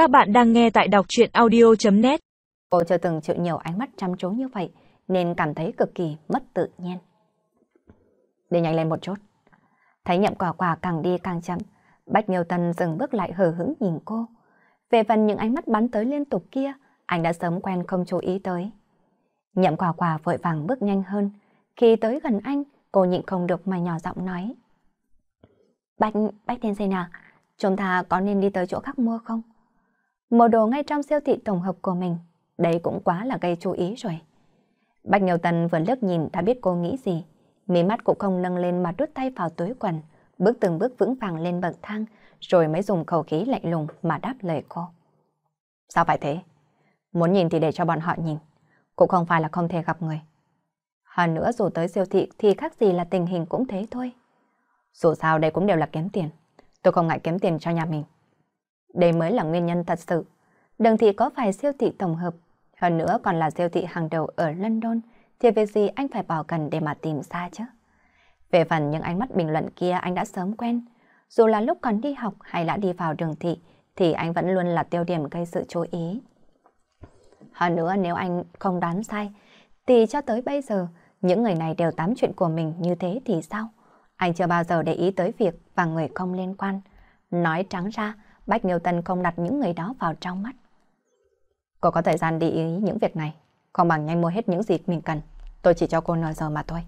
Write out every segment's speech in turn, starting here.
Các bạn đang nghe tại đọc chuyện audio.net Cô chưa từng chịu nhiều ánh mắt chăm chú như vậy nên cảm thấy cực kỳ mất tự nhiên. Đi nhanh lên một chút. Thấy nhậm quả quả càng đi càng chậm, Bách Nghiêu Tân dừng bước lại hờ hững nhìn cô. Về phần những ánh mắt bắn tới liên tục kia, anh đã sớm quen không chú ý tới. Nhậm quả quả vội vàng bước nhanh hơn. Khi tới gần anh, cô nhịn không được mà nhỏ giọng nói. Bách, Bách tiên Sê nào, chúng ta có nên đi tới chỗ khác mua không? Mua đồ ngay trong siêu thị tổng hợp của mình, đây cũng quá là gây chú ý rồi. Bạch Nhiều Tần vừa lướt nhìn đã biết cô nghĩ gì. Mí mắt cũng không nâng lên mà đút tay vào túi quần, bước từng bước vững vàng lên bậc thang, rồi mới dùng khẩu khí lạnh lùng mà đáp lời cô. Sao phải thế? Muốn nhìn thì để cho bọn họ nhìn, cũng không phải là không thể gặp người. Hơn nữa dù tới siêu thị thì khác gì là tình hình cũng thế thôi. Dù sao đây cũng đều là kiếm tiền, tôi không ngại kiếm tiền cho nhà mình. Đây mới là nguyên nhân thật sự. Đường thị có phải siêu thị tổng hợp, hơn nữa còn là siêu thị hàng đầu ở London, thì về gì anh phải bỏ cần để mà tìm xa chứ? Về phần những ánh mắt bình luận kia anh đã sớm quen. Dù là lúc còn đi học hay đã đi vào đường thị, thì anh vẫn luôn là tiêu điểm gây sự chú ý. Hơn nữa nếu anh không đoán sai, thì cho tới bây giờ, những người này đều tám chuyện của mình như thế thì sao? Anh chưa bao giờ để ý tới việc và người không liên quan. Nói trắng ra, Bách Nghiêu Tân không đặt những người đó vào trong mắt. Cô có thời gian để ý những việc này, không bằng nhanh mua hết những gì mình cần. Tôi chỉ cho cô nửa giờ mà thôi.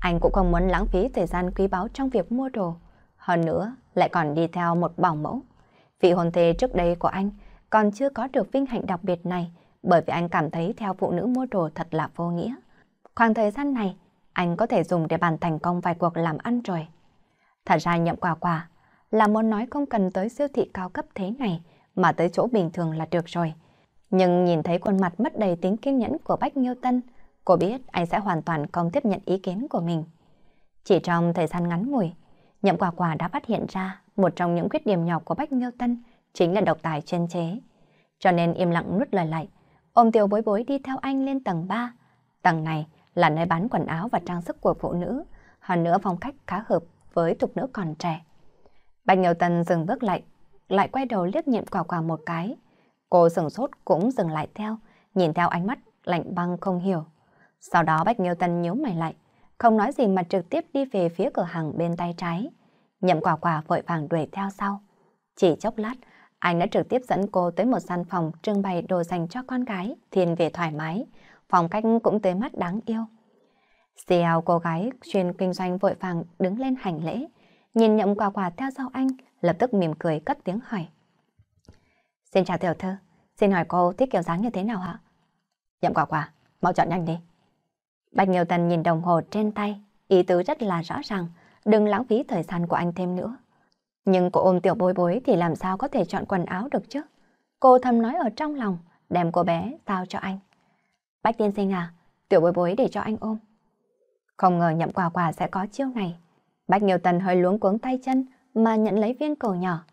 Anh cũng không muốn lãng phí thời gian quý báu trong việc mua đồ. Hơn nữa, lại còn đi theo một bảo mẫu. Vị hôn thê trước đây của anh còn chưa có được vinh hạnh đặc biệt này bởi vì anh cảm thấy theo phụ nữ mua đồ thật là vô nghĩa. Khoảng thời gian này, anh có thể dùng để bàn thành công vài cuộc làm ăn rồi. Thật ra nhậm quà quà là muốn nói không cần tới siêu thị cao cấp thế này mà tới chỗ bình thường là được rồi. Nhưng nhìn thấy khuôn mặt mất đầy tính kiên nhẫn của Bách Nghiêu Tân, cô biết anh sẽ hoàn toàn không tiếp nhận ý kiến của mình. Chỉ trong thời gian ngắn ngủi, nhậm quả quả đã phát hiện ra một trong những khuyết điểm nhỏ của Bách Nghiêu Tân chính là độc tài chuyên chế. Cho nên im lặng nuốt lời lại, ôm tiêu bối bối đi theo anh lên tầng 3. Tầng này là nơi bán quần áo và trang sức của phụ nữ, hơn nữa phong cách khá hợp với thục nữ còn trẻ. Bạch Nhiều Tần dừng bước lại, lại quay đầu liếc nhịn quả quả một cái. Cô sừng sốt cũng dừng lại theo, nhìn theo ánh mắt lạnh băng không hiểu. Sau đó Bạch Nghiêu Tân nhíu mày lại, không nói gì mà trực tiếp đi về phía cửa hàng bên tay trái. Nhậm quả quả vội vàng đuổi theo sau. Chỉ chốc lát, anh đã trực tiếp dẫn cô tới một gian phòng trưng bày đồ dành cho con gái, thiên về thoải mái, phong cách cũng tới mắt đáng yêu. Xiao cô gái chuyên kinh doanh vội vàng đứng lên hành lễ, nhìn nhậm quà quà theo sau anh, lập tức mỉm cười cất tiếng hỏi. Xin chào tiểu thư, xin hỏi cô thích kiểu dáng như thế nào hả? Nhậm quà quà, mau chọn nhanh đi. Bạch Nhiều Tần nhìn đồng hồ trên tay, ý tứ rất là rõ ràng, đừng lãng phí thời gian của anh thêm nữa. Nhưng cô ôm tiểu bối bối thì làm sao có thể chọn quần áo được chứ? Cô thầm nói ở trong lòng, đem cô bé giao cho anh. Bách tiên sinh à, tiểu bối bối để cho anh ôm. Không ngờ nhậm quà quà sẽ có chiêu này. Bách Nhiều Tần hơi luống cuống tay chân mà nhận lấy viên cầu nhỏ.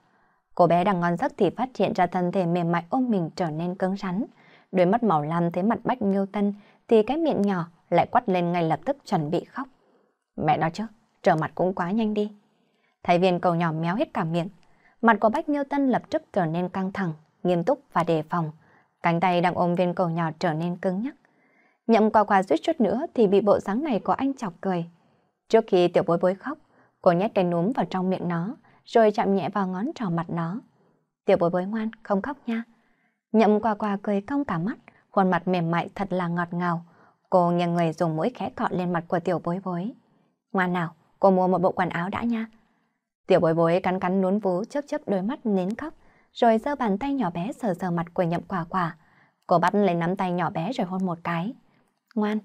Cô bé đang ngon giấc thì phát hiện ra thân thể mềm mại ôm mình trở nên cứng rắn. Đôi mắt màu lam thấy mặt Bách Nghiêu Tân thì cái miệng nhỏ lại quắt lên ngay lập tức chuẩn bị khóc. Mẹ nói chứ, trở mặt cũng quá nhanh đi. Thấy viên cầu nhỏ méo hết cả miệng. Mặt của Bách Nghiêu Tân lập tức trở nên căng thẳng, nghiêm túc và đề phòng. Cánh tay đang ôm viên cầu nhỏ trở nên cứng nhắc. Nhậm qua qua suýt chút nữa thì bị bộ dáng này của anh chọc cười. Trước khi tiểu bối bối khóc, cô nhét cái núm vào trong miệng nó, rồi chạm nhẹ vào ngón trỏ mặt nó. Tiểu bối bối ngoan, không khóc nha. Nhậm qua qua cười cong cả mắt, khuôn mặt mềm mại thật là ngọt ngào. Cô nghiêng người dùng mũi khẽ cọ lên mặt của tiểu bối bối. Ngoan nào, cô mua một bộ quần áo đã nha. Tiểu bối bối cắn cắn nún vú chớp chớp đôi mắt nến khóc, rồi giơ bàn tay nhỏ bé sờ sờ mặt của nhậm quả quả. Cô bắt lấy nắm tay nhỏ bé rồi hôn một cái. Ngoan.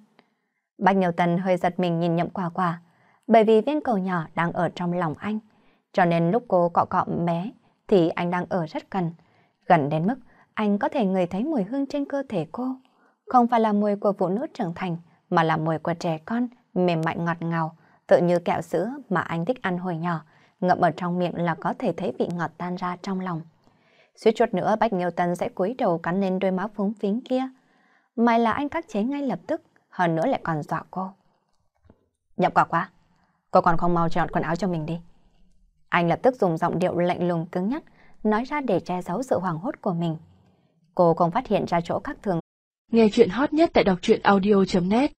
Bạch Nhiều Tần hơi giật mình nhìn nhậm quả quả, bởi vì viên cầu nhỏ đang ở trong lòng anh. Cho nên lúc cô cọ cọ bé thì anh đang ở rất gần. Gần đến mức anh có thể ngửi thấy mùi hương trên cơ thể cô. Không phải là mùi của phụ nữ trưởng thành mà là mùi của trẻ con mềm mại ngọt ngào, tự như kẹo sữa mà anh thích ăn hồi nhỏ, ngậm ở trong miệng là có thể thấy vị ngọt tan ra trong lòng. Suýt chút nữa Bách Nghiêu Tân sẽ cúi đầu cắn lên đôi má phúng phính kia. May là anh khắc chế ngay lập tức, hơn nữa lại còn dọa cô. Nhậm quả quá, cô còn không mau chọn quần áo cho mình đi. Anh lập tức dùng giọng điệu lạnh lùng cứng nhắc, nói ra để che giấu sự hoảng hốt của mình. Cô không phát hiện ra chỗ khác thường. Nghe chuyện hot nhất tại đọc truyện audio.net